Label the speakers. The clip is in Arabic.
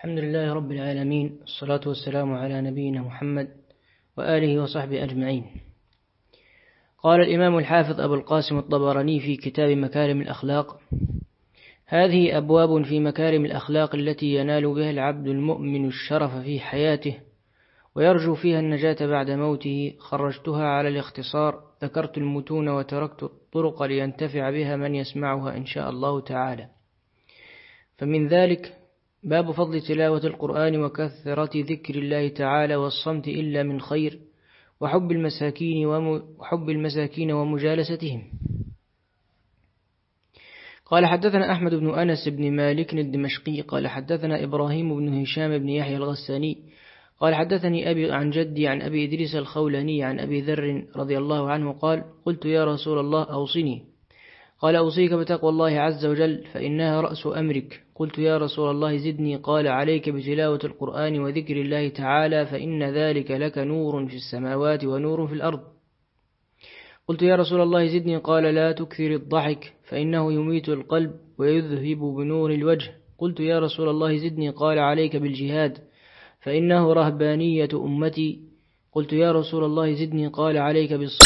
Speaker 1: الحمد لله رب العالمين الصلاة والسلام على نبينا محمد وآله وصحبه أجمعين. قال الإمام الحافظ أبو القاسم الطبراني في كتاب مكارم الأخلاق هذه أبواب في مكارم الأخلاق التي ينال بها العبد المؤمن الشرف في حياته ويرجو فيها النجاة بعد موته. خرجتها على الاختصار ذكرت المتون وتركت الطرق لينتفع بها من يسمعها إن شاء الله تعالى. فمن ذلك باب فضل تلاوة القرآن وكثرة ذكر الله تعالى والصمت إلا من خير وحب المساكين وحب المساكين ومجالستهم. قال حدثنا أحمد بن أنس بن مالك الدمشقي قال حدثنا إبراهيم بن هشام بن يحيى الغساني قال حدثني أبي عن جدي عن أبي إدريس الخولاني عن أبي ذر رضي الله عنه قال قلت يا رسول الله أوصني. قال أوصيك بتقوى الله عز وجل فإنها رأس أمرك. قلت يا رسول الله زدني قال عليك بتلاوة القرآن وذكر الله تعالى فإن ذلك لك نور في السماوات ونور في الأرض. قلت يا رسول الله زدني قال لا تكثر الضحك فإنه يميت القلب ويذهب بنور الوجه. قلت يا رسول الله زدني قال عليك بالجهاد فإنه رهبانية أمتي. قلت يا رسول الله زدني قال عليك بالصلاة